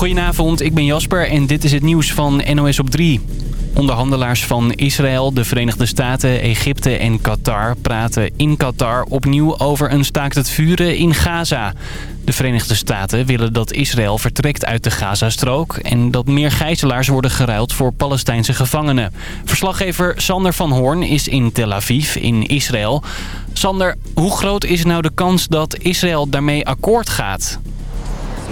Goedenavond, ik ben Jasper en dit is het nieuws van NOS op 3. Onderhandelaars van Israël, de Verenigde Staten, Egypte en Qatar praten in Qatar opnieuw over een staakt het vuren in Gaza. De Verenigde Staten willen dat Israël vertrekt uit de Gazastrook... en dat meer gijzelaars worden geruild voor Palestijnse gevangenen. Verslaggever Sander van Hoorn is in Tel Aviv in Israël. Sander, hoe groot is nou de kans dat Israël daarmee akkoord gaat?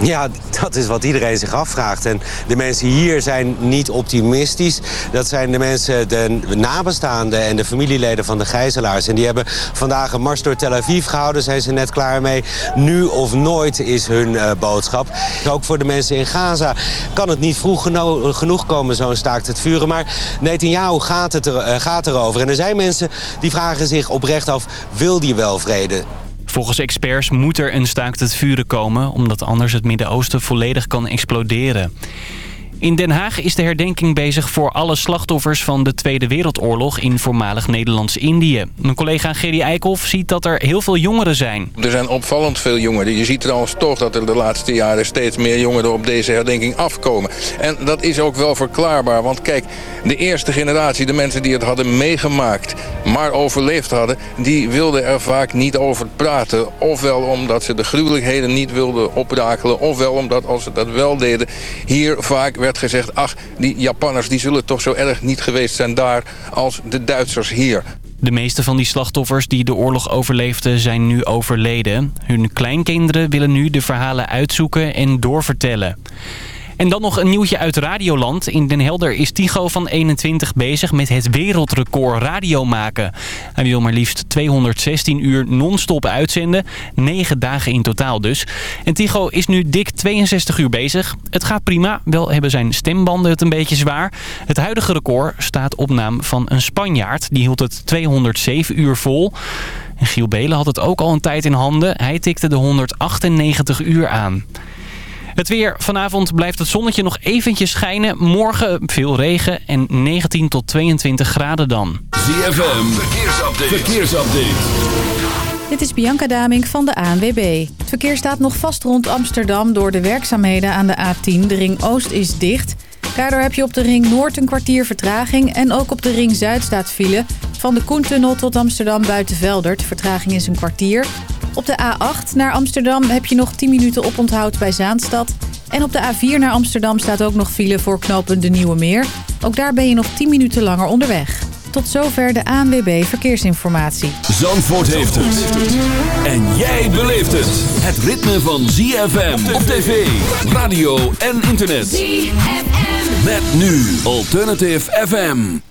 Ja, dat is wat iedereen zich afvraagt. En de mensen hier zijn niet optimistisch. Dat zijn de mensen, de nabestaanden en de familieleden van de gijzelaars. En die hebben vandaag een mars door Tel Aviv gehouden. Zijn ze net klaar mee. Nu of nooit is hun uh, boodschap. Ook voor de mensen in Gaza kan het niet vroeg geno genoeg komen, zo'n staakt het vuren. Maar Netanyahu gaat, het er, uh, gaat erover. En er zijn mensen die vragen zich oprecht af, wil die wel vrede? Volgens experts moet er een staakt het vuren komen... omdat anders het Midden-Oosten volledig kan exploderen. In Den Haag is de herdenking bezig voor alle slachtoffers van de Tweede Wereldoorlog in voormalig Nederlands-Indië. Mijn collega Gerry Eikhoff ziet dat er heel veel jongeren zijn. Er zijn opvallend veel jongeren. Je ziet trouwens toch dat er de laatste jaren steeds meer jongeren op deze herdenking afkomen. En dat is ook wel verklaarbaar, want kijk, de eerste generatie, de mensen die het hadden meegemaakt, maar overleefd hadden, die wilden er vaak niet over praten. Ofwel omdat ze de gruwelijkheden niet wilden oprakelen, ofwel omdat als ze dat wel deden, hier vaak werd gezegd... ach, die Japanners die zullen toch zo erg niet geweest zijn daar als de Duitsers hier. De meeste van die slachtoffers die de oorlog overleefden zijn nu overleden. Hun kleinkinderen willen nu de verhalen uitzoeken en doorvertellen. En dan nog een nieuwtje uit Radioland. In Den Helder is Tigo van 21 bezig met het wereldrecord radio maken. Hij wil maar liefst 216 uur non-stop uitzenden. 9 dagen in totaal dus. En Tigo is nu dik 62 uur bezig. Het gaat prima, wel hebben zijn stembanden het een beetje zwaar. Het huidige record staat op naam van een Spanjaard. Die hield het 207 uur vol. En Giel Belen had het ook al een tijd in handen. Hij tikte de 198 uur aan. Het weer. Vanavond blijft het zonnetje nog eventjes schijnen. Morgen veel regen en 19 tot 22 graden dan. ZFM. Verkeersupdate. Verkeersupdate. Dit is Bianca Daming van de ANWB. Het verkeer staat nog vast rond Amsterdam door de werkzaamheden aan de A10. De ring Oost is dicht. Daardoor heb je op de ring Noord een kwartier vertraging. En ook op de ring Zuid staat file. Van de Koentunnel tot Amsterdam buiten Veldert. Vertraging is een kwartier. Op de A8 naar Amsterdam heb je nog 10 minuten oponthoud bij Zaanstad. En op de A4 naar Amsterdam staat ook nog file voor knopen de Nieuwe Meer. Ook daar ben je nog 10 minuten langer onderweg. Tot zover de ANWB Verkeersinformatie. Zandvoort heeft het. En jij beleeft het. Het ritme van ZFM op tv, radio en internet. ZFM. Met nu Alternative FM.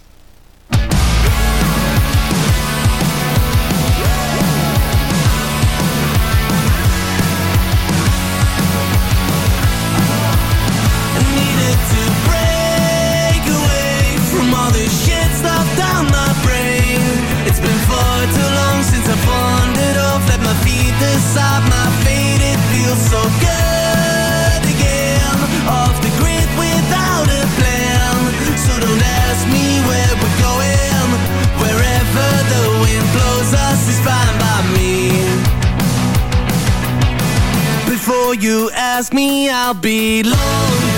You ask me I'll be long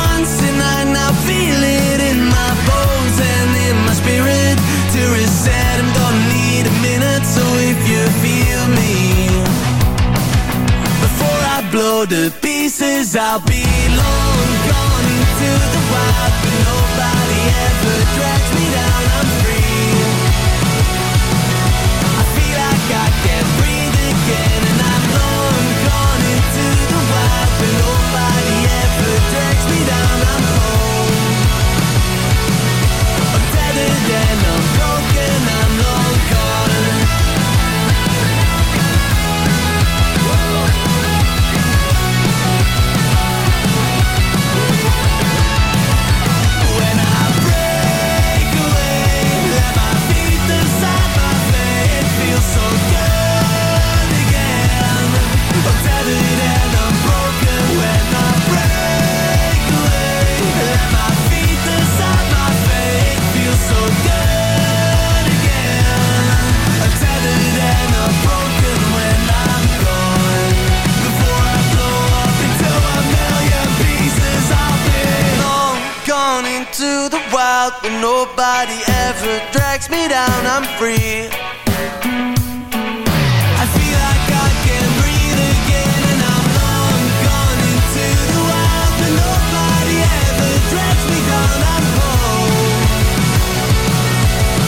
To pieces. I'll be long gone into the wild out, but nobody ever drags me down. I'm free. I feel like I can breathe again, and I'm long gone into the wild, but nobody ever drags me down. I'm.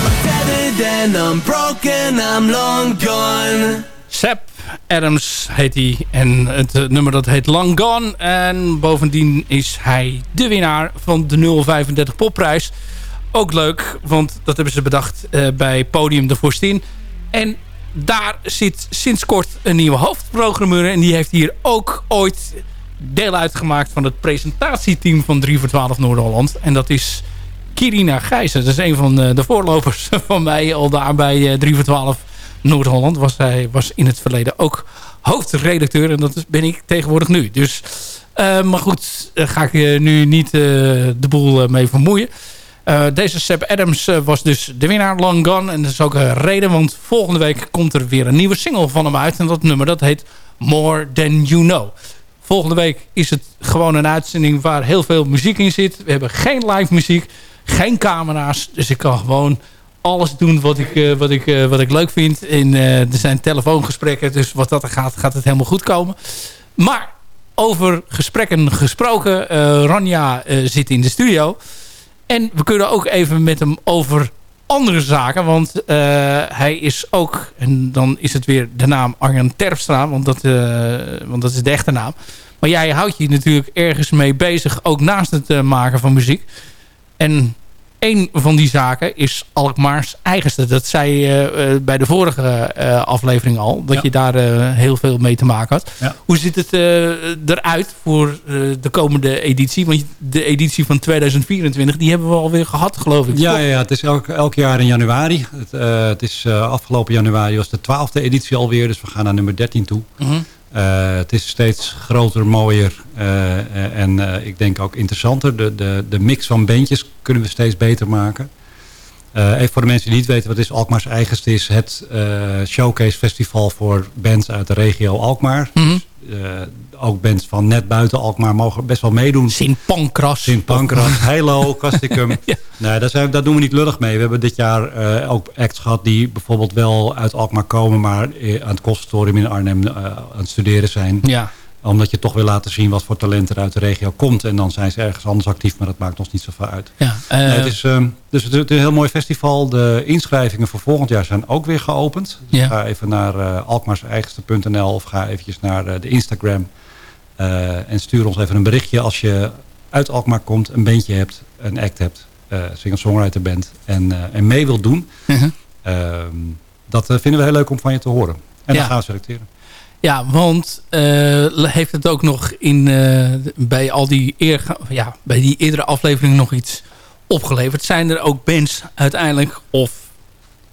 I'm and I'm broken. I'm long gone. Sap Adams heet hij. En het eh, nummer dat heet Long Gone. En bovendien is hij de winnaar van de 035 popprijs. Ook leuk, want dat hebben ze bedacht eh, bij Podium de Vorstin. En daar zit sinds kort een nieuwe hoofdprogrammeur. En die heeft hier ook ooit deel uitgemaakt van het presentatieteam van 3 voor 12 Noord-Holland. En dat is Kirina Gijzen. Dat is een van eh, de voorlopers van mij al daar bij eh, 3 voor 12 Noord-Holland. Was, hij was in het verleden ook hoofdredacteur. En dat ben ik tegenwoordig nu. Dus, eh, maar goed, daar ga ik je nu niet eh, de boel eh, mee vermoeien. Eh, deze Seb Adams eh, was dus de winnaar Long Gone. En dat is ook een reden, want volgende week komt er weer een nieuwe single van hem uit. En dat nummer dat heet More Than You Know. Volgende week is het gewoon een uitzending waar heel veel muziek in zit. We hebben geen live muziek, geen camera's. Dus ik kan gewoon alles doen wat ik, eh, wat ik, eh, wat ik leuk vind. Eh, er zijn telefoongesprekken, dus wat dat er gaat, gaat het helemaal goed komen. Maar over gesprekken gesproken, Ranja zit in de studio. En we kunnen ook even met hem over andere zaken. Want hij is ook, en dan is het weer de naam Arjan Terpstra. Want dat, want dat is de echte naam. Maar jij houdt je natuurlijk ergens mee bezig. Ook naast het maken van muziek. En een van die zaken is Alkmaars eigenste. Dat zei je eh, bij de vorige eh, aflevering al. Dat Ja. je daar eh, heel veel mee te maken had. Ja. Hoe ziet het eruit voor de komende editie? Want de editie van 2024, die hebben we alweer gehad, geloof ik. Ja, ja, ja, het is elk, elk jaar in januari. Het, het is afgelopen januari was de twaalfde editie alweer. Dus we gaan naar nummer 13 toe. Mhm. Het is steeds groter, mooier eh, eh, en eh, ik denk ook interessanter. De, de, de mix van bandjes kunnen we steeds beter maken. Eh, even voor de mensen die niet weten wat is Alkmaars eigenste is het eh, showcase festival voor bands uit de regio Alkmaar. Mhm. Eh, ook bands van net buiten Alkmaar mogen best wel meedoen. Sint Pancras. Sint Pancras, Heilo, Casticum. Ja. Nee, daar, zijn, daar doen we niet lullig mee. We hebben dit jaar eh, ook acts gehad die bijvoorbeeld wel uit Alkmaar komen... maar eh, aan het conservatorium in Arnhem eh, aan het studeren zijn. Ja. Omdat je toch wil laten zien wat voor talent er uit de regio komt. En dan zijn ze ergens anders actief, maar dat maakt ons niet zoveel uit. ja. eh, Nee, het is, ehm, dus het is een heel mooi festival. De inschrijvingen voor volgend jaar zijn ook weer geopend. Dus Ja. ga even naar uh, alkmaarseigenste.nl of ga eventjes naar eh, de Instagram. eh, en stuur ons even een berichtje als je uit Alkmaar komt, een bandje hebt, een act hebt, eh singer-songwriter bent en, eh, en mee wilt doen. Mhm. Ehm, dat eh, vinden we heel leuk om van je te horen. En Ja. dan gaan we selecteren. Ja, want eh, heeft het ook nog in, eh, bij al die, eer, ja, bij die eerdere afleveringen nog iets opgeleverd? Zijn er ook bands uiteindelijk of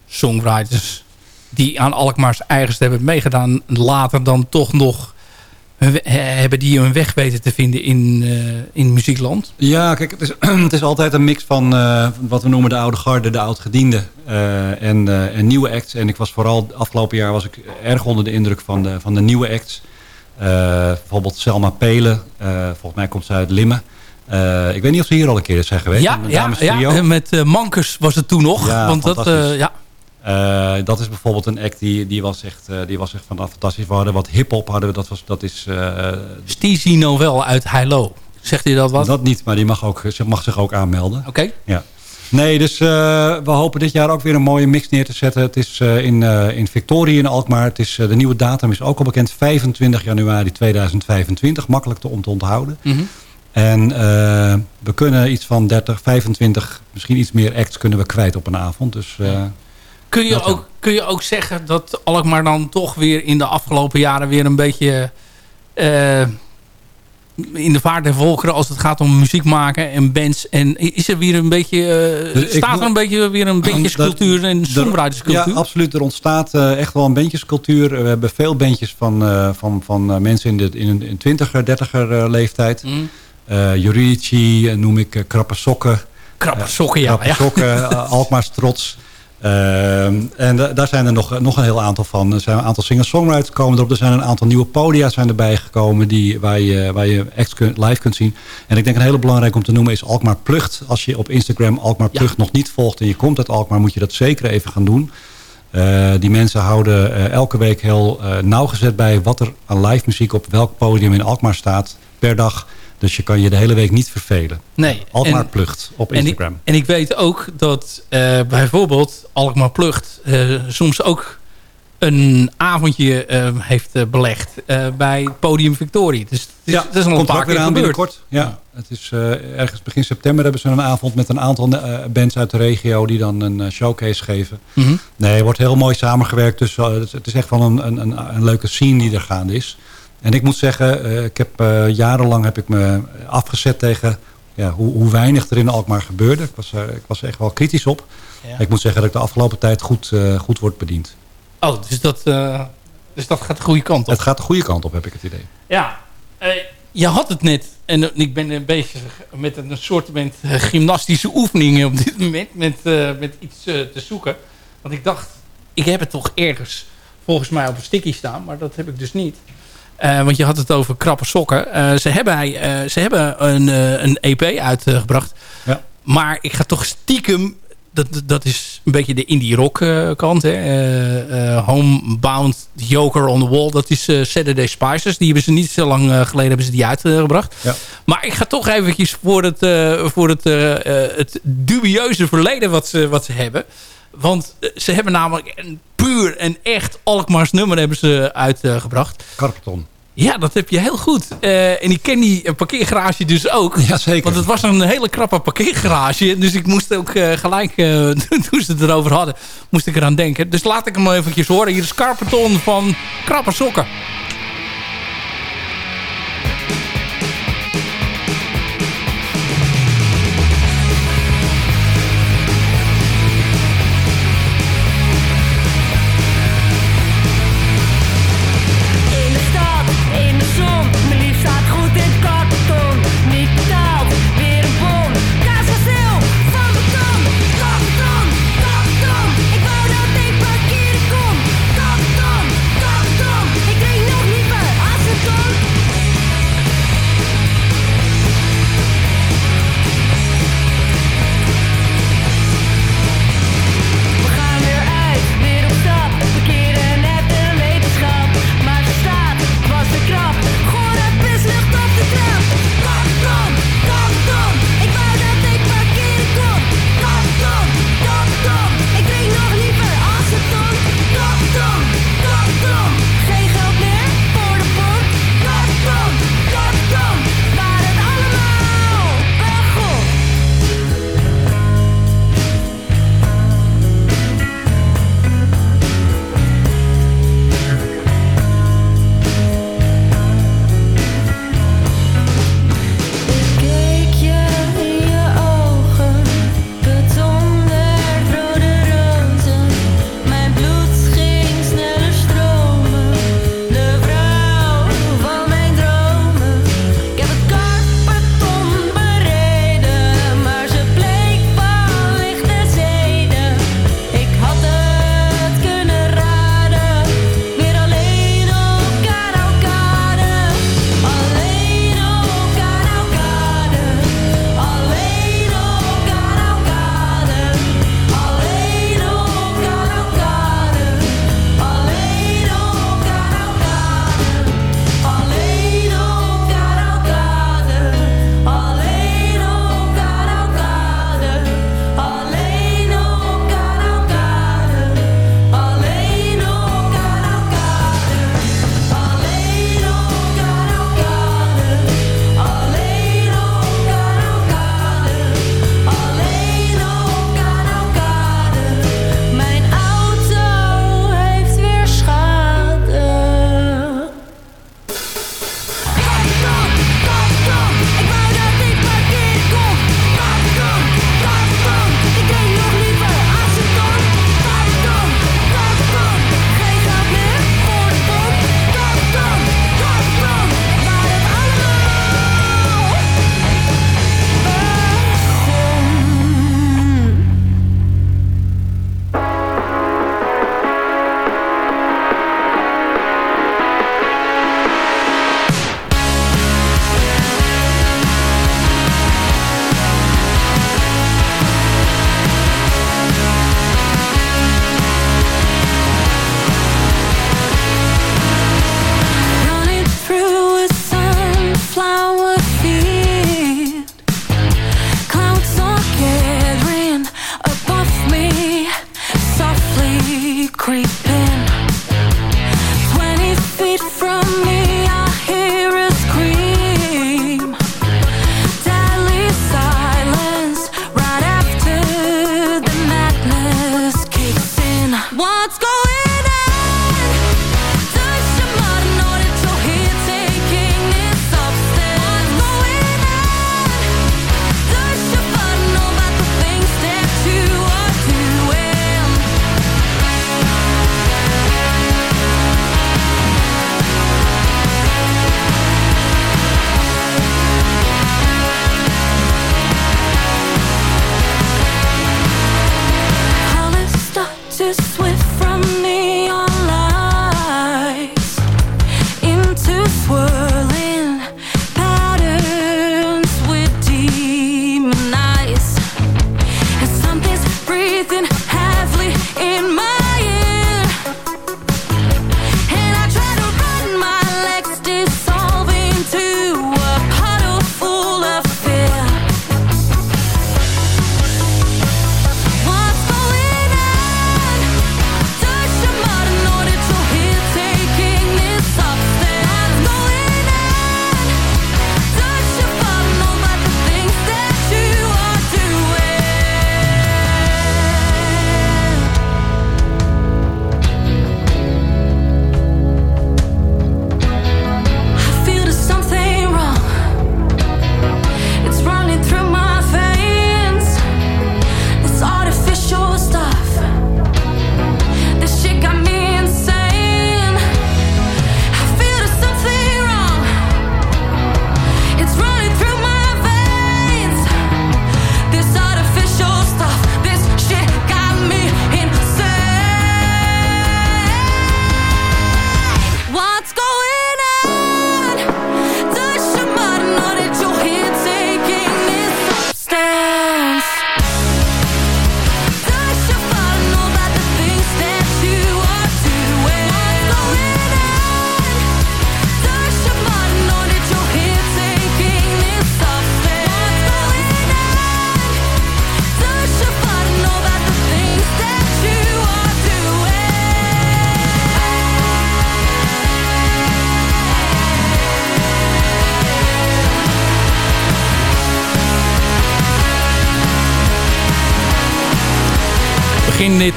songwriters die aan Alkmaars eigenste hebben meegedaan, later dan toch nog hebben die hun weg weten te vinden in, eh, in muziekland? Ja, kijk, het is, het is altijd een mix van eh, wat we noemen de oude garde, de oud-gediende eh, en, eh, en nieuwe acts. En ik was vooral, afgelopen jaar was ik erg onder de indruk van de, van de nieuwe acts. Eh, bijvoorbeeld Selma Pelen, eh, volgens mij komt ze uit Limmen. Eh, ik weet niet of ze hier al een keer zijn geweest. Ja, ja, ja, met eh, Mankers was het toen nog. Ja, want dat, eh, ja, Eh, dat is bijvoorbeeld een act die, die, was echt, eh, die was echt van fantastisch. We hadden wat hip-hop, hadden we, dat, was, dat is eh, Steezy Novel uit Heilo. Zegt u dat wat? dat niet, maar die mag, ook, ze mag zich ook aanmelden. Oké. Ja. Nee, dus we hopen dit jaar ook weer een mooie mix neer te zetten. Het is in, in Victoria in Alkmaar. Het is, de nieuwe datum is ook al bekend. 25 januari 2025. Makkelijk te, om te onthouden. Mhm. En we kunnen iets van 30, 25, misschien iets meer acts kunnen we kwijt op een avond. Dus Kun je, Dat ook, kun je ook zeggen dat Alkmaar dan toch weer in de afgelopen jaren weer een beetje eh, in de vaart der volkeren als het gaat om muziek maken en bands. En is er weer een beetje, eh, Dus staat er een beetje weer een bandjescultuur en songwriterscultuur? Ja, absoluut. Er ontstaat eh, echt wel een bandjescultuur. We hebben veel bandjes van, van, van mensen in de in een in 20er, 30er eh, leeftijd. Mm. Jurici noem ik Krappe Sokken. Krappe sokken, ja. Krappe. Sokken, Alkmaars Trots. Ehm, en da- daar zijn er nog, nog een heel aantal van. Er zijn een aantal singer-songwriters komen erop. Er zijn een aantal nieuwe podia zijn erbij gekomen die, waar, je, waar je kunt, live kunt zien. En ik denk een hele belangrijke om te noemen is Alkmaar Plucht. Als je op Instagram Alkmaar Plucht nog niet volgt en je komt uit Alkmaar, moet je dat zeker even gaan doen. Eh, die mensen houden eh, elke week heel eh, nauwgezet bij wat er aan live muziek op welk podium in Alkmaar staat per dag. Dus je kan je de hele week niet vervelen. Nee. Alkmaar En- Plucht op En ik, Instagram. en ik weet ook dat eh, bijvoorbeeld Alkmaar Plucht eh, soms ook een avondje eh, heeft belegd bij Podium Victorie. Dus het is, Ja, het is al een paar keer aan binnenkort. Ja, het is ergens begin september hebben ze een avond met een aantal bands uit de regio die dan een showcase geven. Mm -hmm. Nee, er wordt heel mooi samengewerkt. Dus het is echt wel een, een, een, een, leuke scene die er gaande is. En ik moet zeggen, ik heb jarenlang heb ik me afgezet tegen ja, hoe, hoe, weinig er in Alkmaar gebeurde. Ik was, ik was er echt wel kritisch op. Ja. Ik moet zeggen dat ik de afgelopen tijd goed, goed word bediend. Oh, dus dat, dus dat gaat de goede kant op? Het gaat de goede kant op, heb ik het idee. Ja, je had het net, en ik ben een bezig met een soort gymnastische oefeningen op dit moment, met, met iets te zoeken. Want ik dacht, ik heb het toch ergens volgens mij op een sticky staan, maar dat heb ik dus niet. Uh, want je had het over krappe sokken. ze hebben, ze hebben een, een EP uitgebracht. Ja. Maar ik ga toch stiekem dat, dat is een beetje de indie rock kant. Hè. Homebound Joker on the Wall. Dat is Saturday Spices. Die hebben ze niet zo lang geleden hebben ze die uitgebracht. Ja. Maar ik ga toch eventjes voor het, voor het, het dubieuze verleden wat ze, wat ze hebben. Want ze hebben namelijk een puur en echt Alkmaars nummer hebben ze uitgebracht. Carpeton. Ja, dat heb je heel goed. Uh, en ik ken die parkeergarage dus ook. Ja, zeker. Want het was een hele krappe parkeergarage. Dus ik moest ook uh, gelijk, uh, toen ze het erover hadden, moest ik eraan denken. Dus laat ik hem eventjes horen. Hier is Carpeton van Krappe Sokken.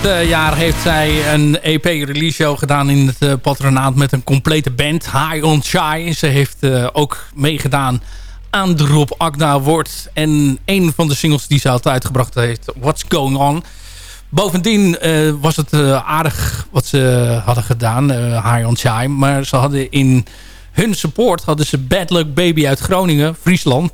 Jaar heeft zij een EP-release show gedaan in het eh, patronaat met een complete band. High on Shy. Ze heeft eh, ook meegedaan aan de Rob Agda Award. En een van de singles die ze had uitgebracht heeft, What's Going On. Bovendien eh, was het eh, aardig wat ze hadden gedaan, eh, High on Shy. Maar ze hadden in hun support hadden ze Bad Luck Baby uit Groningen, Friesland.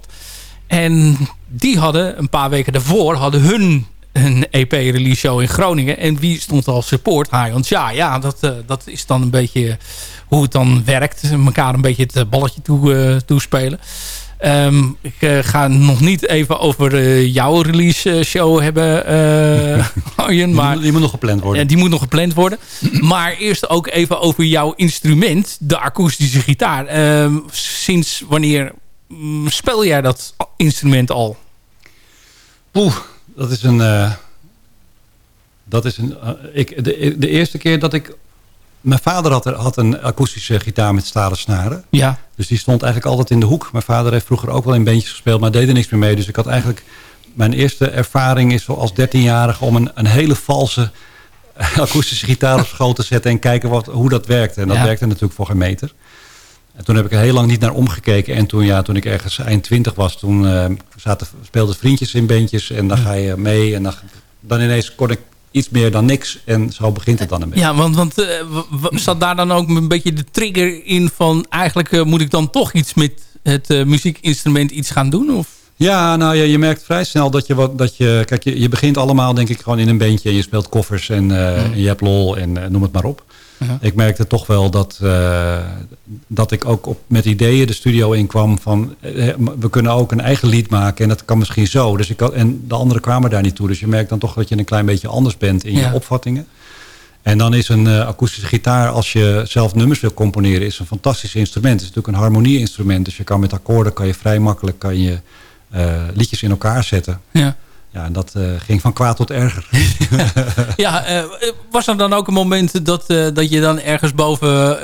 En die hadden een paar weken daarvoor hadden hun een EP-release show in Groningen. En wie stond als support? High Shy. Ja, dat, eh, dat is dan een beetje hoe het dan werkt. Elkaar een beetje het eh, balletje toe, eh, toespelen. Ehm, ik ga nog niet even over jouw release show hebben, Arjen. Maar die, moet, die moet nog gepland worden. ja, die moet nog gepland worden. Maar eerst ook even over jouw instrument, de akoestische gitaar. Ehm, sinds wanneer mm, speel jij dat instrument al? Oeh, dat is een... eh, dat is een eh, ik, de, de eerste keer dat ik... Mijn vader had, er, had een akoestische gitaar met stalen snaren. Ja. Dus die stond eigenlijk altijd in de hoek. Mijn vader heeft vroeger ook wel in bandjes gespeeld, maar deed er niks meer mee. Dus ik had eigenlijk... Mijn eerste ervaring is als 13-jarige om een, een hele valse akoestische gitaar op schoot te zetten... en kijken wat, hoe dat werkte. En dat Ja. werkte natuurlijk voor geen meter. En toen heb ik er heel lang niet naar omgekeken. En toen, ja, toen ik ergens eind 20 was, toen eh, zaten, speelden vriendjes in bandjes. En dan ga je mee. En dan, dan ineens kon ik iets meer dan niks. En zo begint het dan een beetje. Ja, want, want eh, zat daar dan ook een beetje de trigger in van... eigenlijk eh, moet ik dan toch iets met het eh, muziekinstrument iets gaan doen? Of? Ja, nou ja, je merkt vrij snel dat je wat dat je. Kijk, je, je begint allemaal denk ik gewoon in een bandje en je speelt koffers en, eh, en je hebt lol en noem het maar op. Ik merkte toch wel dat, eh, dat ik ook op, met ideeën de studio inkwam van eh, we kunnen ook een eigen lied maken en dat kan misschien zo. Dus ik en de anderen kwamen daar niet toe. Dus je merkt dan toch dat je een klein beetje anders bent in Ja. je opvattingen. En dan is een eh, akoestische gitaar, als je zelf nummers wil componeren, is een fantastisch instrument. Het is natuurlijk een harmonie-instrument. Dus je kan met akkoorden kan je vrij makkelijk kan je, eh, liedjes in elkaar zetten. Ja. Ja, en dat eh, ging van kwaad tot erger. Ja, eh, was er dan ook een moment dat, eh, dat je dan ergens boven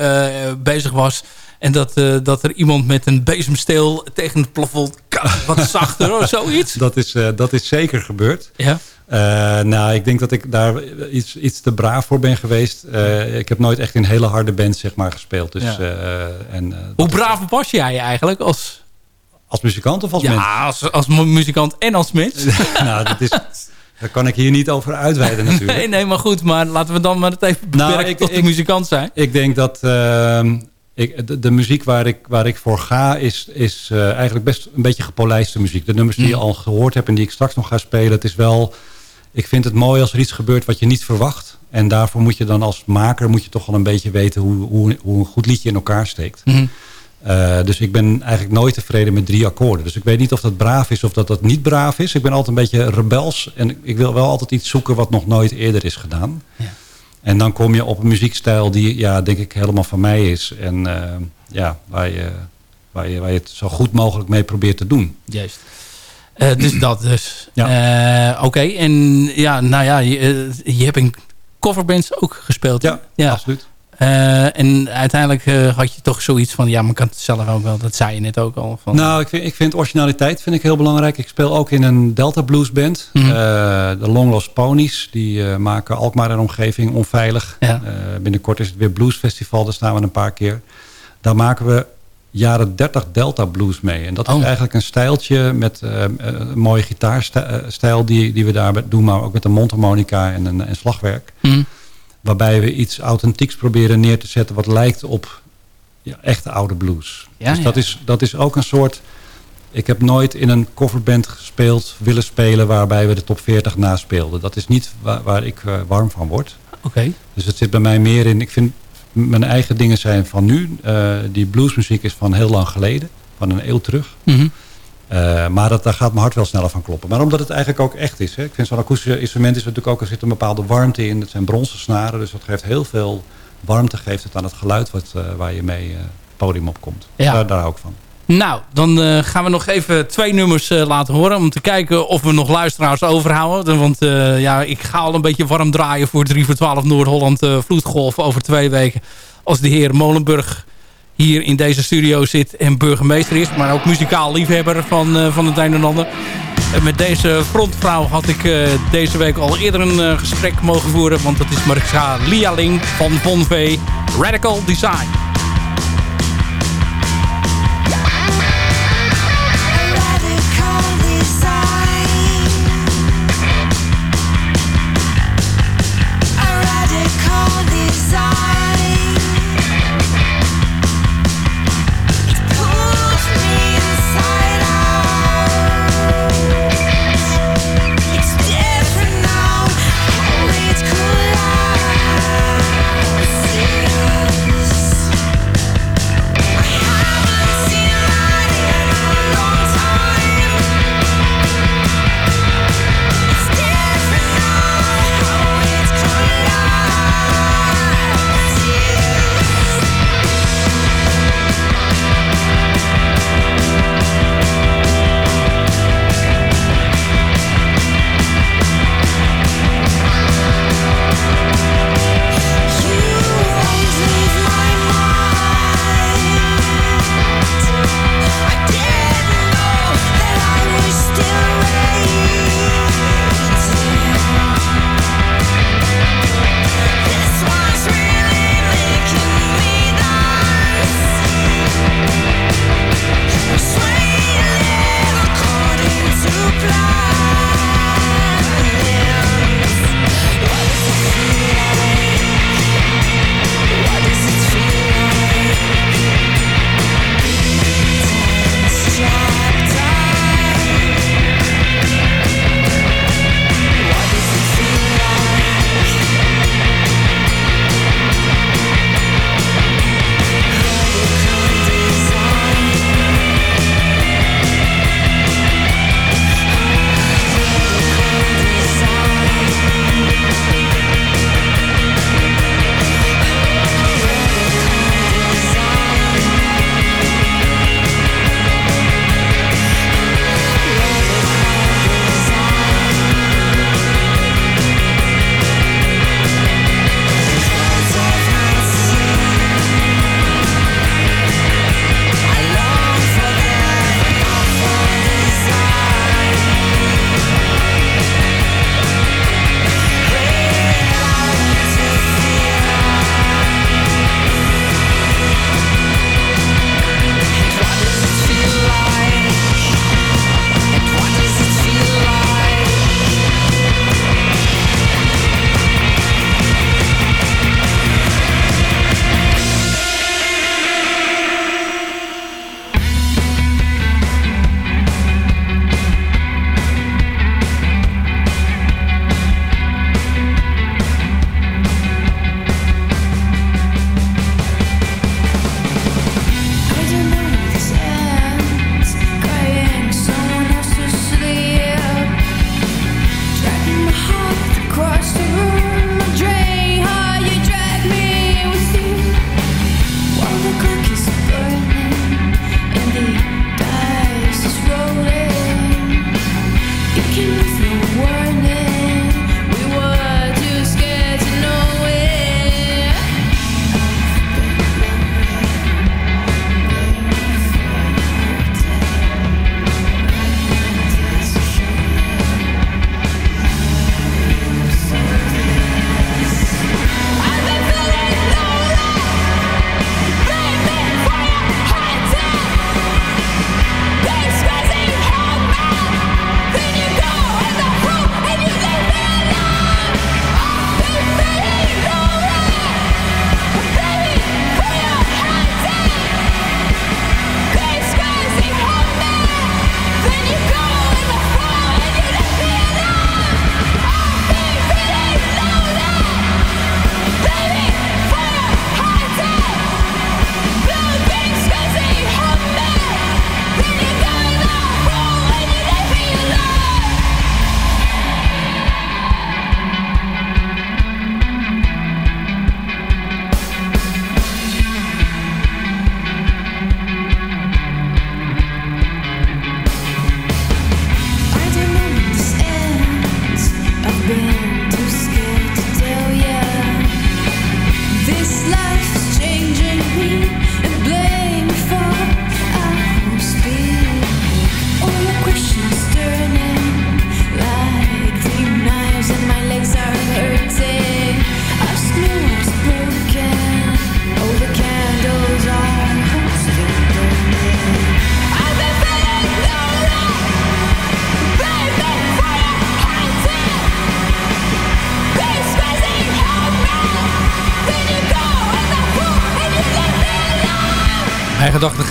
bezig was... en dat, dat er iemand met een bezemsteel tegen het plafond... wat zachter of zoiets? dat, is, dat is zeker gebeurd. Ja. Nou, ik denk dat ik daar iets, iets te braaf voor ben geweest. Ik heb nooit echt in hele harde bands zeg maar, gespeeld. Dus, Ja. en, Hoe braaf was jij eigenlijk als, als muzikant of als mens? ja, als, als mu- muzikant en als mens? nou, dat is, daar kan ik hier niet over uitweiden natuurlijk. Nee, nee, maar goed. Maar laten we dan maar het even beperken Nou, ik- tot de ik- muzikant zijn. Ik denk dat ehm, ik, de, de muziek waar ik, waar ik voor ga... is, is eh, eigenlijk best een beetje gepolijste muziek. De nummers die je Mm. al gehoord hebt en die ik straks nog ga spelen... het is wel... Ik vind het mooi als er iets gebeurt wat je niet verwacht. En daarvoor moet je dan als maker... moet je toch wel een beetje weten hoe, hoe, hoe een goed liedje in elkaar steekt. Mhm. Eh, dus ik ben eigenlijk nooit tevreden met drie akkoorden. Dus ik weet niet of dat braaf is of dat dat niet braaf is. Ik ben altijd een beetje rebels. En ik- wil wel altijd iets zoeken wat nog nooit eerder is gedaan. Ja. En dan kom je op een muziekstijl die, ja, denk ik, helemaal van mij is. En eh, ja, waar je, waar, je, waar je het zo goed mogelijk mee probeert te doen. Juist. Eh, dus dat dus. Ja. Oké, en ja, nou ja, je, je hebt in coverbands ook gespeeld. ja. absoluut. Eh, en uiteindelijk eh, had je toch zoiets van, ja, maar kan het zelf ook wel. Dat zei je net ook al. Van, Nou, ik vind, ik vind originaliteit vind ik heel belangrijk. Ik speel ook in een Delta Blues band. Mhm. Eh, de Long Lost Ponies. Die maken Alkmaar en omgeving onveilig. Ja. Binnenkort is het weer Blues Festival. Daar staan we een paar keer. Daar maken we jaren 30 Delta Blues mee. En dat Oh. is eigenlijk een stijltje met een mooie gitaarstijl die, die we daar doen. Maar ook met een mondharmonica en een en slagwerk. Hm. Waarbij we iets authentieks proberen neer te zetten wat lijkt op ja, echte oude blues. Ja, dus dat, ja. is, dat is ook een soort... Ik heb nooit in een coverband gespeeld, willen spelen... waarbij we de top 40 naspeelden. Dat is niet waar, waar ik eh, warm van word. Oké. Dus het zit bij mij meer in... Ik vind mijn eigen dingen zijn van nu. Eh, die bluesmuziek is van heel lang geleden. Van een eeuw terug. Mhm. Eh, maar dat, daar gaat mijn hart wel sneller van kloppen. Maar omdat het eigenlijk ook echt is. Hè. Ik vind zo'n akoestische instrument is natuurlijk ook... er zit een bepaalde warmte in. Het zijn bronzen snaren. Dus dat geeft heel veel warmte geeft het aan het geluid... Wat, eh, waar je mee eh, het podium op komt. Ja. Daar, daar hou ik van. Nou, dan gaan we nog even twee nummers laten horen. Om te kijken of we nog luisteraars overhouden. Want ja, ik ga al een beetje warm draaien voor 3 voor 12 Noord-Holland Vloedgolf over twee weken. Als de heer Molenburg hier in deze studio zit en burgemeester is. Maar ook muzikaal liefhebber van, eh, van het een en ander. Met deze frontvrouw had ik eh, deze week al eerder een eh, gesprek mogen voeren. Want dat is Marissa Lialing van Von V. Radical Design.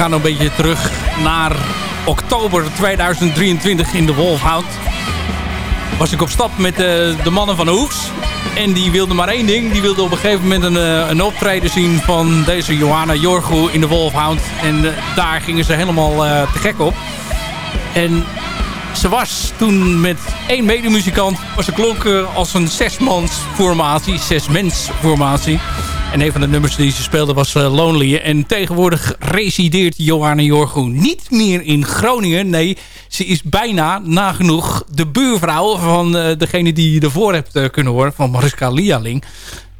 Gaan een beetje terug naar oktober 2023 in de Wolfhound. Was ik op stap met de, de mannen van de Hoefs. En die wilden maar één ding. Die wilden op een gegeven moment een, eh, een optreden zien van deze Johanna Jorgo in de Wolfhound. En eh, daar gingen ze helemaal eh, te gek op. En ze was toen met één medemuzikant. Maar ze klonk eh, als een zesmans formatie. Zesmens formatie. En een van de nummers die ze speelde was eh, Lonely. En tegenwoordig resideert Johanna Jorgo niet meer in Groningen. Nee, ze is bijna nagenoeg de buurvrouw van eh, degene die je ervoor hebt eh, kunnen horen. Van Mariska Lialing.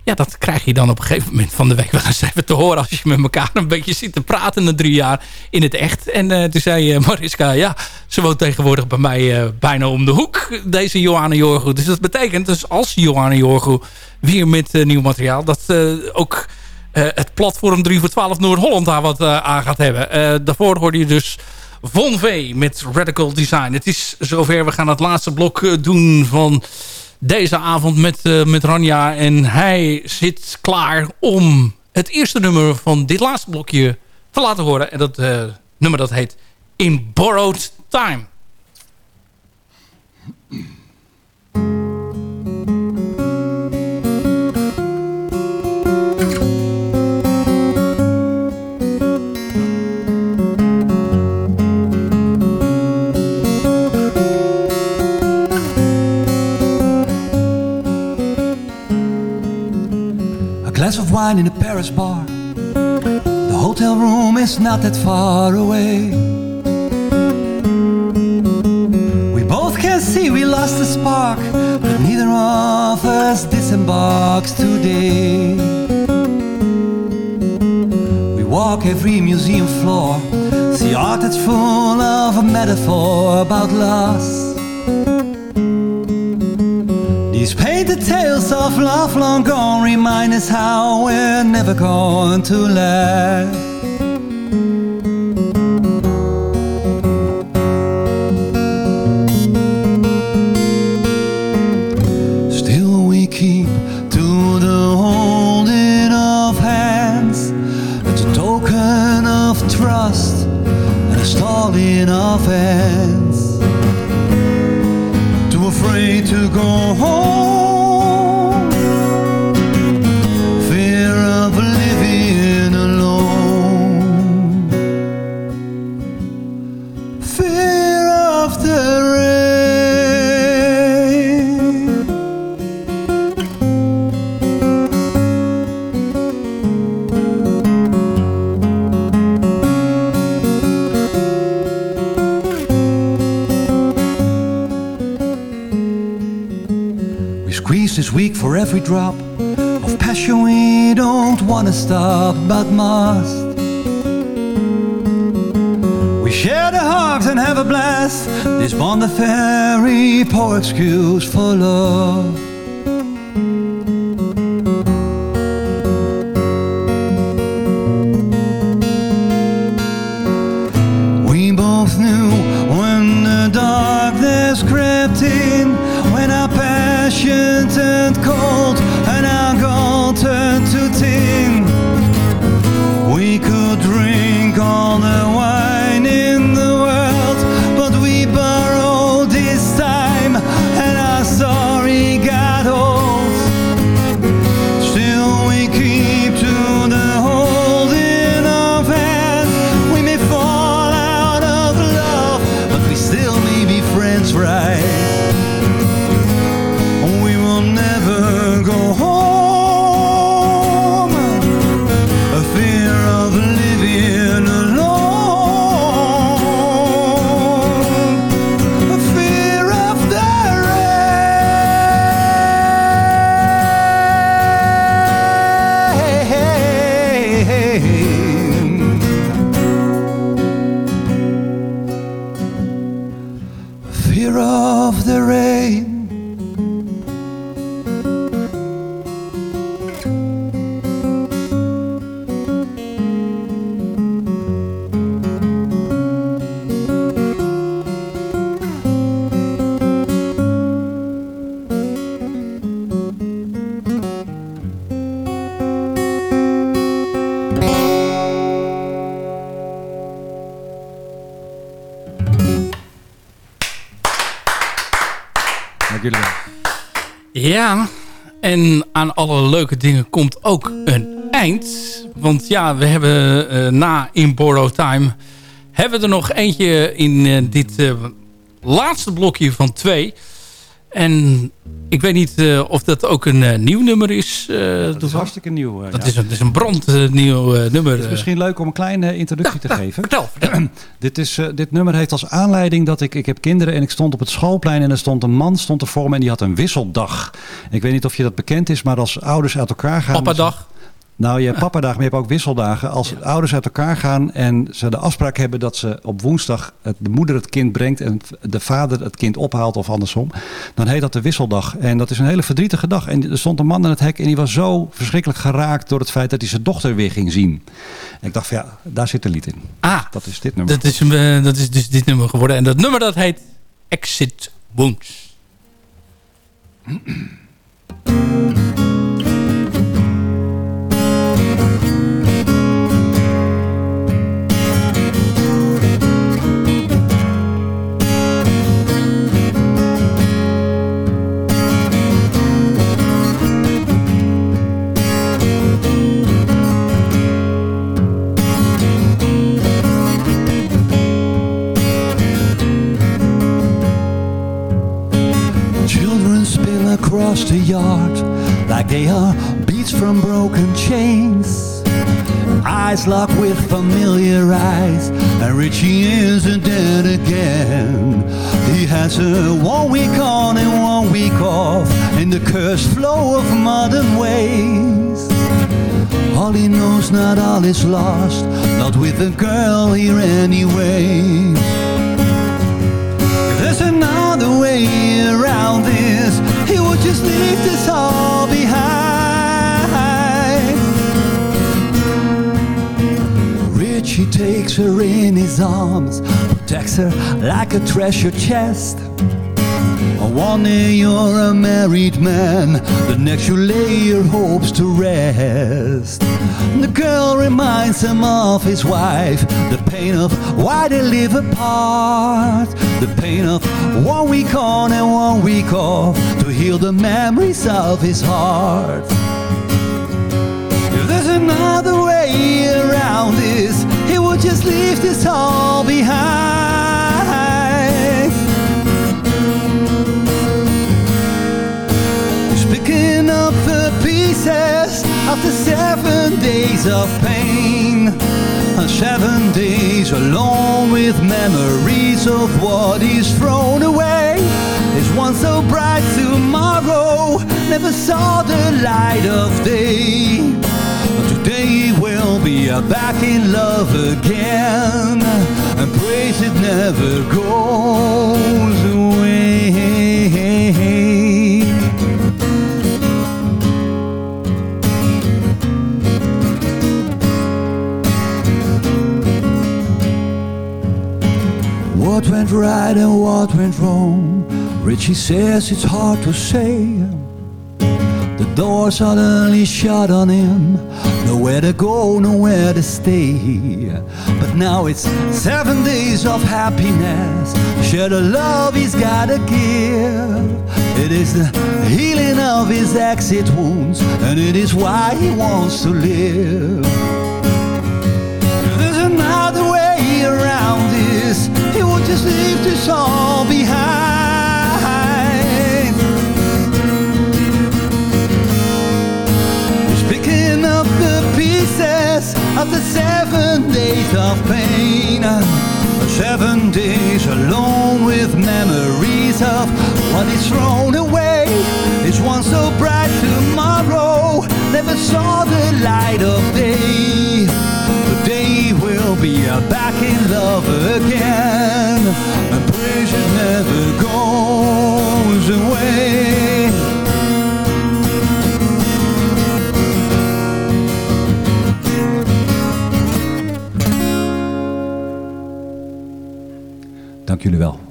Ja, dat krijg je dan op een gegeven moment van de week wel eens even te horen... als je met elkaar een beetje zit te praten na drie jaar in het echt. En eh, toen zei eh, Mariska, ja, ze woont tegenwoordig bij mij eh, bijna om de hoek, deze Johanna Jorgo. Dus dat betekent, dus als Johanna Jorgo weer met nieuw materiaal... dat ook het platform 3 voor 12 Noord-Holland daar wat aan gaat hebben. Daarvoor hoorde je dus Von V met Radical Design. Het is zover, we gaan het laatste blok doen van deze avond met, eh, met Ranja. En hij zit klaar om het eerste nummer van dit laatste blokje te laten horen. En dat eh, nummer dat heet In Borrowed Time. Wine in a Paris bar. The hotel room is not that far away. We both can see we lost the spark, but neither of us disembarks today. We walk every museum floor, see art that's full of a metaphor about loss. These painted tales of love long gone, remind us how we're never going to last. holding our hands. Too afraid to go home. Every drop of passion we don't wanna stop but must. We share the hugs and have a blast. This bond a very poor excuse for love. Ja, en aan alle leuke dingen komt ook een eind. Want ja, we hebben eh, na In Borrow Time... hebben we er nog eentje in eh, dit eh, laatste blokje van twee. En ik weet niet eh, of dat ook een eh, nieuw nummer is. eh, Dat is hartstikke nieuw. dat, ja. is een, is een brandnieuw nummer. Het is misschien leuk om een kleine introductie te geven. Vertel, vertel. Dit, is, dit nummer heeft als aanleiding dat ik, ik heb kinderen en ik stond op het schoolplein en er stond een man stond er voor me en die had een wisseldag. Ik weet niet of je dat bekend is, maar als ouders uit elkaar gaan... Papadag. Nou, je hebt papadagen, maar je hebt ook wisseldagen. Als ouders uit elkaar gaan en ze de afspraak hebben dat ze op woensdag het, de moeder het kind brengt en de vader het kind ophaalt of andersom, dan heet dat de wisseldag. En dat is een hele verdrietige dag. En er stond een man aan het hek en die was zo verschrikkelijk geraakt door het feit dat hij zijn dochter weer ging zien. En ik dacht van ja, daar zit een lied in. Ah, Dat is dit nummer. dat is, eh, dat is dus dit nummer geworden. En dat nummer dat heet Exit Wounds. Children spill across the yard like they are beats from broken chains. Eyes locked with familiar eyes, and Richie isn't dead again. He has a one week on and one week off in the cursed flow of modern ways. All he knows, not all is lost, not with the girl here anyway. Way around this, he would just leave this all behind. Richie takes her in his arms, protects her like a treasure chest. One day you're a married man, the next you lay your hopes to rest. The girl reminds him of his wife, the pain of why they live apart, the pain of one week on and one week off to heal the memories of his heart. If there's another way around this, he would just leave this all behind. He's picking up the pieces after seven days of pain. And seven days alone with memories of what is thrown away. Is one so bright tomorrow never saw the light of day. But Today we'll be back in love again, and praise it never goes away. What went right and what went wrong? Richie says it's hard to say. The door suddenly shut on him. Nowhere to go, nowhere to stay. But now it's seven days of happiness. Share the love he's gotta give. It is the healing of his exit wounds, and it is why he wants to live. This, he would just leave this all behind. He's picking up the pieces of the seven days of pain. Seven days alone with memories of what is thrown away. Is one so bright tomorrow never saw the light of day. We'll be back in love again. And praise it never goes away. Dank jullie wel.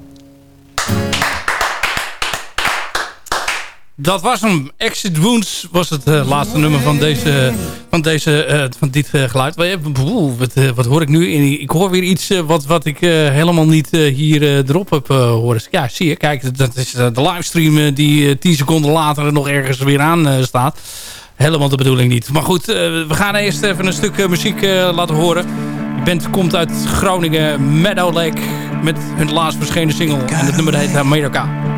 Dat was hem. Exit Wounds was het eh, laatste nummer van, deze, van, deze, eh, van dit eh, geluid. Wat, wat, hoor ik nu? Ik hoor weer iets wat, wat ik helemaal niet hier erop heb horen. Ja, zie je. Kijk, dat is de livestream die eh, 10 seconden later nog ergens weer aan staat. Helemaal de bedoeling niet. Maar goed, we gaan eerst even een stuk muziek laten horen. De komt uit Groningen, Meadow Lake. Met hun laatst verschenen single. En het nummer heet America.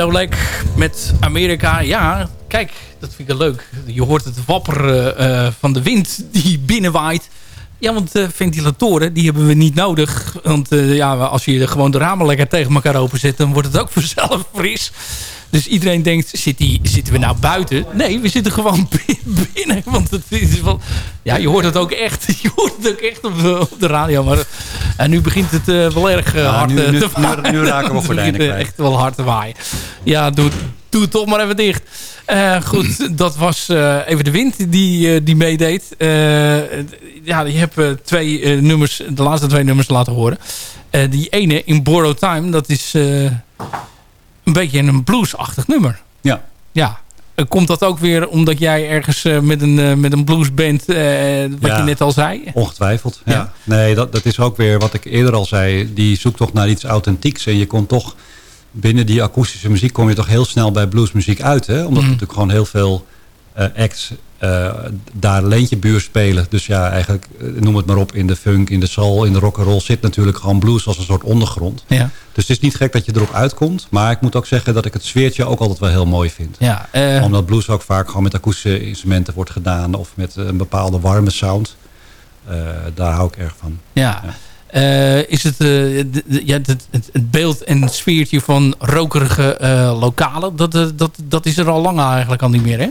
Meadow Lake met Amerika. Ja, kijk, dat vind ik leuk. Je hoort het wapperen eh, van de wind die binnenwaait. Ja, want eh, ventilatoren, die hebben we niet nodig. Want eh, ja, als je gewoon de ramen lekker tegen elkaar openzet... dan wordt het ook vanzelf fris. Dus iedereen denkt, zit die, zitten we nou buiten? Nee, we zitten gewoon binnen. Want het is wel, ja, je hoort het ook echt. Je hoort het ook echt op de, op de radio. Maar en nu begint het wel erg Ja, hard nu- nu- te waaien. nu raken we Het gordijnen kwijt. echt wel hard te waaien. Ja, doe, doe het toch maar even dicht. Eh, goed, dat was eh, even de wind die, eh, die meedeed. Ja, je hebt twee nummers, de laatste twee nummers laten horen. Die ene in Borrow Time, dat is een beetje een bluesachtig nummer. Ja. Ja. Komt dat ook weer omdat jij ergens met, een, met een bluesband, wat Ja. je net al zei? Ongetwijfeld, ja. Ja. Nee, dat, dat is ook weer wat ik eerder al zei. Die zoekt toch naar iets authentieks. En je komt toch binnen die akoestische muziek... kom je toch heel snel bij bluesmuziek uit. Hè? Omdat Mhm. er natuurlijk gewoon heel veel eh, acts eh, daar leentjebuur spelen. Dus ja, eigenlijk, eh, noem het maar op, in de funk, in de soul, in de rock'n'roll zit natuurlijk gewoon blues als een soort ondergrond. Ja. Dus het is niet gek dat je erop uitkomt. Maar ik moet ook zeggen dat ik het sfeertje ook altijd wel heel mooi vind. Ja, eh, Omdat blues ook vaak gewoon met akoestische instrumenten wordt gedaan. Of met een bepaalde warme sound. Daar hou ik erg van. ja. Is het, eh, de- ja, het, het, het beeld en het sfeertje van rokerige eh, lokalen, dat, eh, dat, dat is er al lang eigenlijk al niet meer, hè?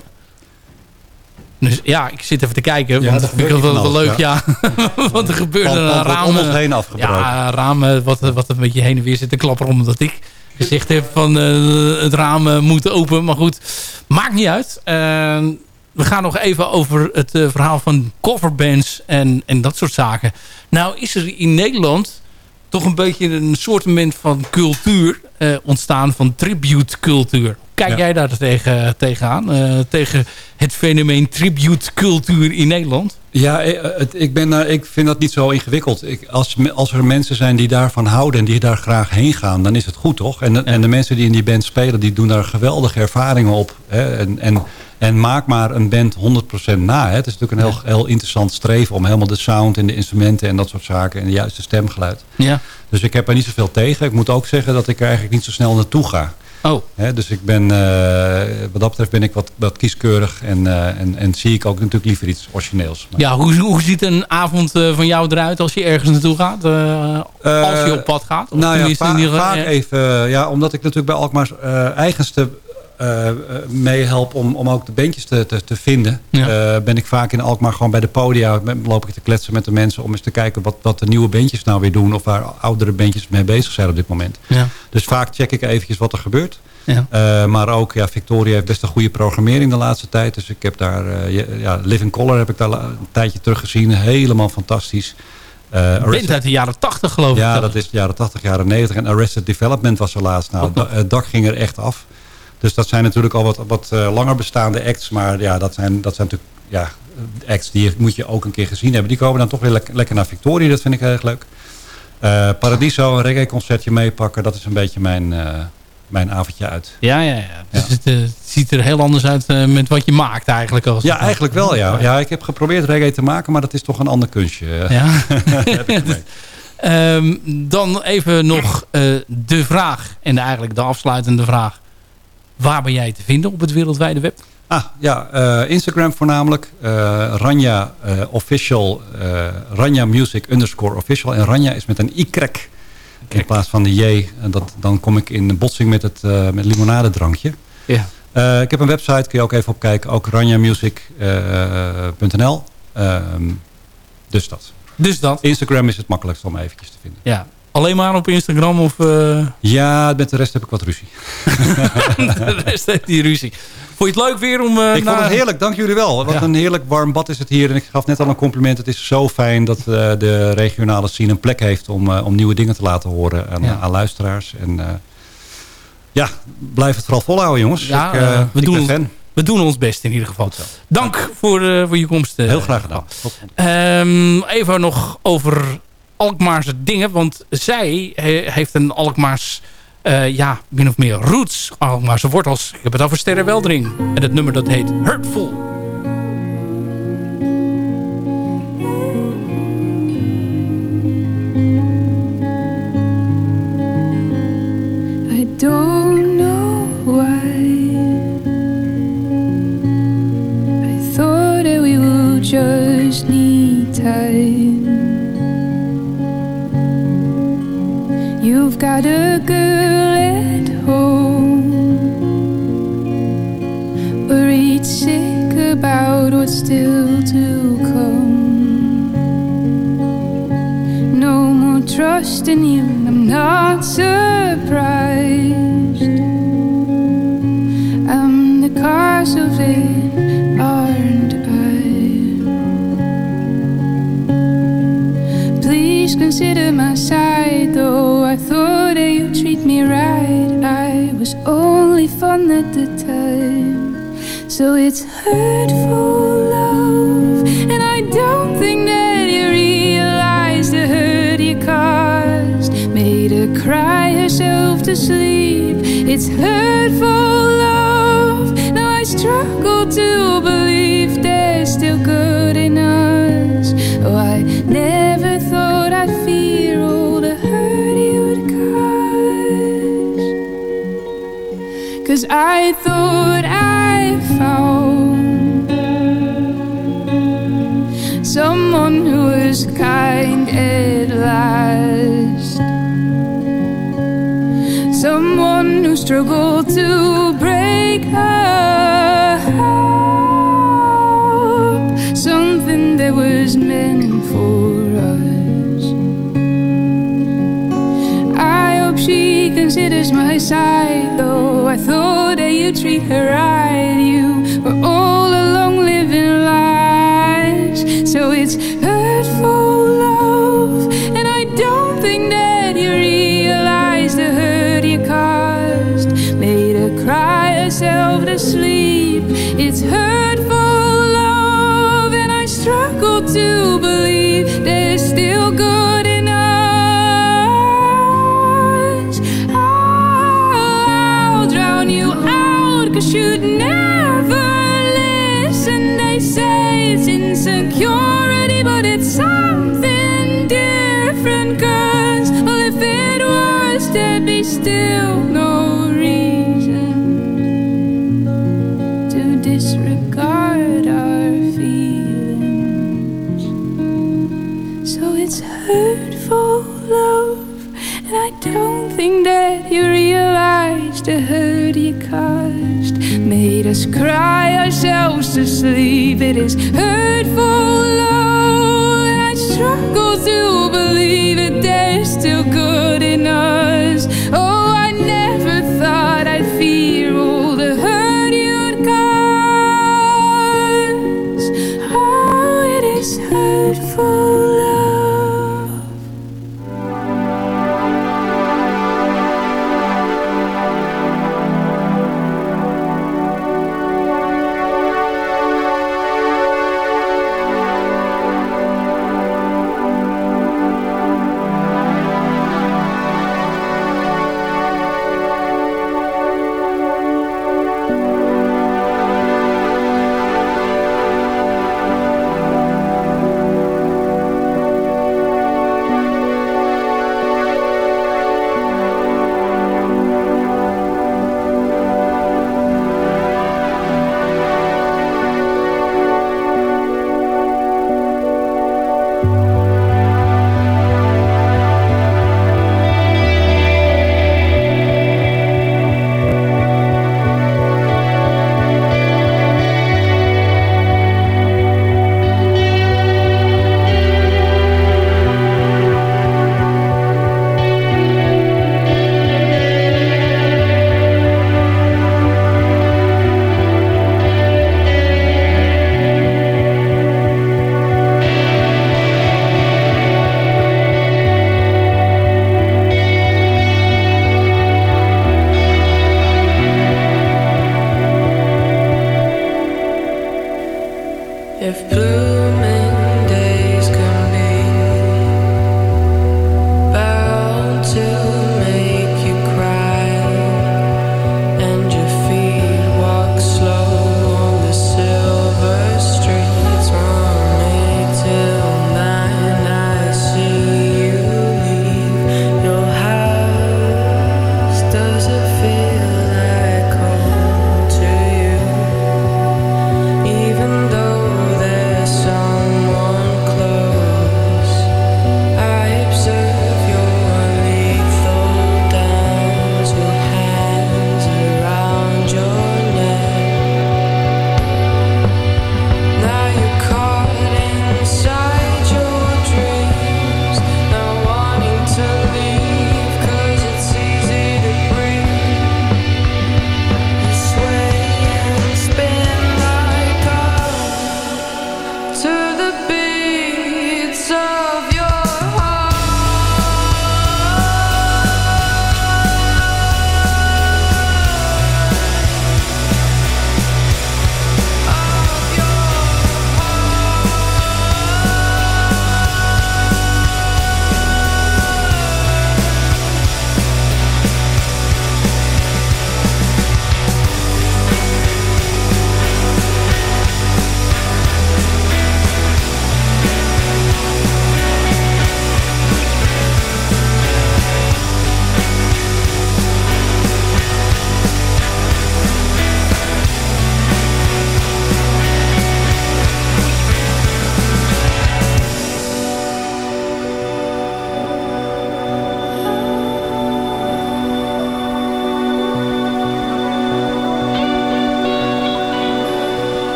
Dus ja, ik zit even te kijken. Ja, want dat vind ik wel, wel leuk, ja. want er gebeurt een raam. om ons eh, heen afgebroken. Ja, ramen wat, wat een beetje heen en weer zit te klapperen. Omdat ik gezegd heb van eh, het raam eh, moet open. Maar goed, maakt niet uit. Eh, we gaan nog even over het eh, verhaal van coverbands en, en dat soort zaken. Nou is er in Nederland toch een beetje een soortement van cultuur eh, ontstaan. Van tribute cultuur. Kijk Ja. jij daar tegen, tegenaan? Eh, tegen het fenomeen tribute cultuur in Nederland? Ja, eh, het, ik, ben, ik vind dat niet zo ingewikkeld. Ik, als, als er mensen zijn die daarvan houden en die daar graag heen gaan, dan is het goed, toch? En, de- en de mensen die in die band spelen, die doen daar geweldige ervaringen op. Hè? En, en, en maak maar een band 100% na. Hè? Het is natuurlijk een heel, heel interessant streven om helemaal de sound en de instrumenten en dat soort zaken en de juiste stemgeluid. Ja. Dus ik heb er niet zoveel tegen. Ik moet ook zeggen dat ik er eigenlijk niet zo snel naartoe ga. Oh, dus ik ben, eh, wat dat betreft ben ik wat, wat kieskeurig en, eh, en, en zie ik ook natuurlijk liever iets origineels. Maar- Ja, hoe, hoe ziet een avond eh, van jou eruut als je ergens naartoe gaat? als je op pad gaat? Of nou ja, va- vaak even, ja, omdat ik natuurlijk bij Alkmaar's eigenste eh, eh, meehelp om, om ook de bandjes te, te, te vinden. Ja. eh, ben ik vaak in Alkmaar gewoon bij de podia, loop ik te kletsen met de mensen om eens te kijken wat, wat de nieuwe bandjes nou weer doen of waar oudere bandjes mee bezig zijn op dit moment. Ja. Dus vaak check ik eventjes wat er gebeurt. Ja. Maar ook, ja, Victoria heeft best een goede programmering de laatste tijd. Dus ik heb daar, ja, Living Color heb ik daar een tijdje terug gezien. Helemaal fantastisch. Band Arrested- uit de jaren 80 geloof ik. ja, dat is de jaren 80, jaren 90. En Arrested Development was er laatst. Nou, het dak ging er echt af. Dus dat zijn natuurlijk al wat, wat eh, langer bestaande acts. Maar ja, dat zijn, dat zijn natuurlijk ja, acts die moet je ook een keer gezien hebben. Die komen dan toch weer lek- lekker naar Victoria. Dat vind ik heel erg leuk. Eh, Paradiso, een reggae concertje meepakken. Dat is een beetje mijn, eh, mijn avondje uit. Ja, ja, ja. Dus Het, het ziet er heel anders uit met wat je maakt eigenlijk. Als Ja, eigenlijk wel ja. ja. Ik heb geprobeerd reggae te maken, maar dat is toch een ander kunstje. Ja. Heb ik. Ehm, dan even nog de vraag. En eigenlijk de afsluitende vraag. Waar ben jij te vinden op het wereldwijde web? Ah, ja, eh, Instagram voornamelijk. eh Ranja eh, official, Ranja music underscore official. En Ranja is met een Y in plaats van de J. En dat, dan kom ik in botsing met het, met limonadedrankje. Ja. Ik heb een website, kun je ook even op kijken. Ook ranjamusic.nl. Ehm dus dat. Dus dat. Instagram is het makkelijkst om eventjes te vinden. Ja. Alleen maar op Instagram of eh, Ja, met de rest heb ik wat ruzie. de rest heeft die ruzie. Vond je het leuk weer om... eh, ik vond het heerlijk, dank jullie wel. Wat Ja. een heerlijk warm bad is het hier. En ik gaf net al een compliment. Het is zo fijn dat eh, de regionale scene een plek heeft... om, om nieuwe dingen te laten horen aan, Ja. aan luisteraars. En ja, blijf het vooral volhouden jongens. Ja, ik, we ik doen ben ons- fan. We doen ons best in ieder geval. Dank voor, voor je komst. Heel graag gedaan. Ehm, even nog over Alkmaarse dingen. Want zij he- heeft een Alkmaars, eh, ja, min of meer roots. Alkmaarse wortels. Ik heb het over Sterre Weldering. En het nummer dat heet Hurtful. I don't know why. I thought we would just need time. You've got a girl at home, worried sick about what's still to come. No more trust in you, I'm not surprised. I'm the cause of it, aren't I? Please consider my side, right. I was only fun at the time, so it's hurtful love, and I don't think that you realize the hurt you caused. Made her cry herself to sleep. It's hurtful love. Now I struggle to believe that Cause I thought I found someone who was kind at last. Someone who struggled to break heart. Something that was meant for us. I hope she considers my side, though. I thought right. You were all along living lies, so it's hurtful love, and I don't think that you realize the hurt you caused. Made her cry herself to sleep. Still no reason to disregard our feelings. So it's hurtful love, and I don't think that you realize the hurt you caused. Made us cry ourselves to sleep. It is hurtful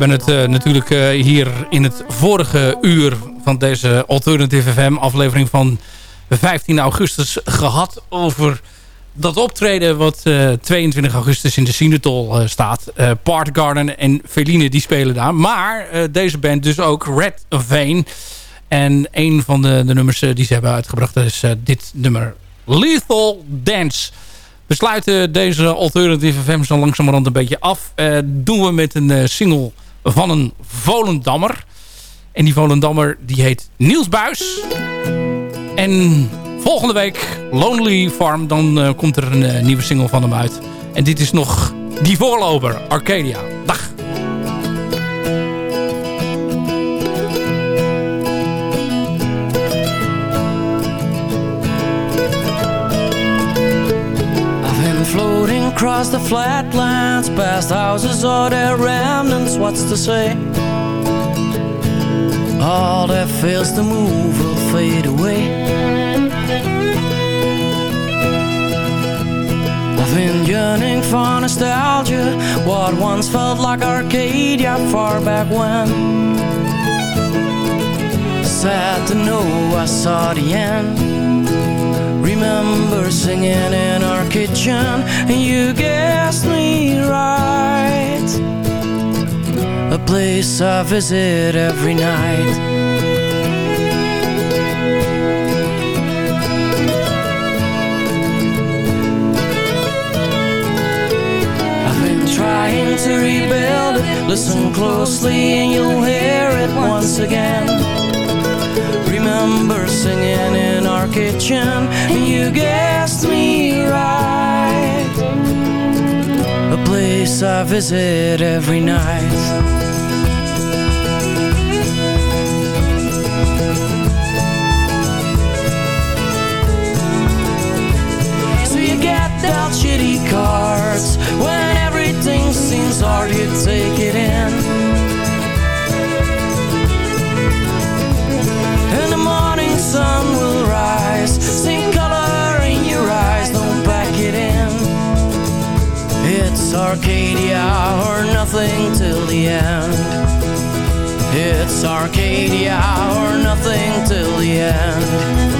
hebben het eh, natuurlijk eh, hier in het vorige uur van deze Alternative FM aflevering van 15 augustus gehad over dat optreden wat eh, 22 augustus in de Sinatol staat. Part Garden en Feline die spelen daar. Maar eh, deze band dus ook Red Vein. En een van de, de nummers eh, die ze hebben uitgebracht is eh, dit nummer Lethal Dance. We sluiten deze Alternative FM zo langzamerhand een beetje af. Eh, doen we met een eh, single van een Volendammer. En die Volendammer die heet Niels Buis. En volgende week Lonely Farm. Dan eh, komt er een eh, nieuwe single van hem uit. En dit is nog die voorloper, Arcadia. Dag. Across the flatlands, past houses or their remnants. What's to say? All that fails to move will fade away. I've been yearning for nostalgia, what once felt like Arcadia far back when. Sad to know I saw the end. Remember singing in kitchen, and you guessed me right. A place I visit every night. I've been trying to rebuild it. Listen closely, and you'll hear it once again. Remember singing in our kitchen, and you guessed me right. A place I visit every night. So you get dealt shitty cards when everything seems hard, you take it in. Sun will rise, see color in your eyes, don't back it in. It's Arcadia or nothing till the end. It's Arcadia or nothing till the end.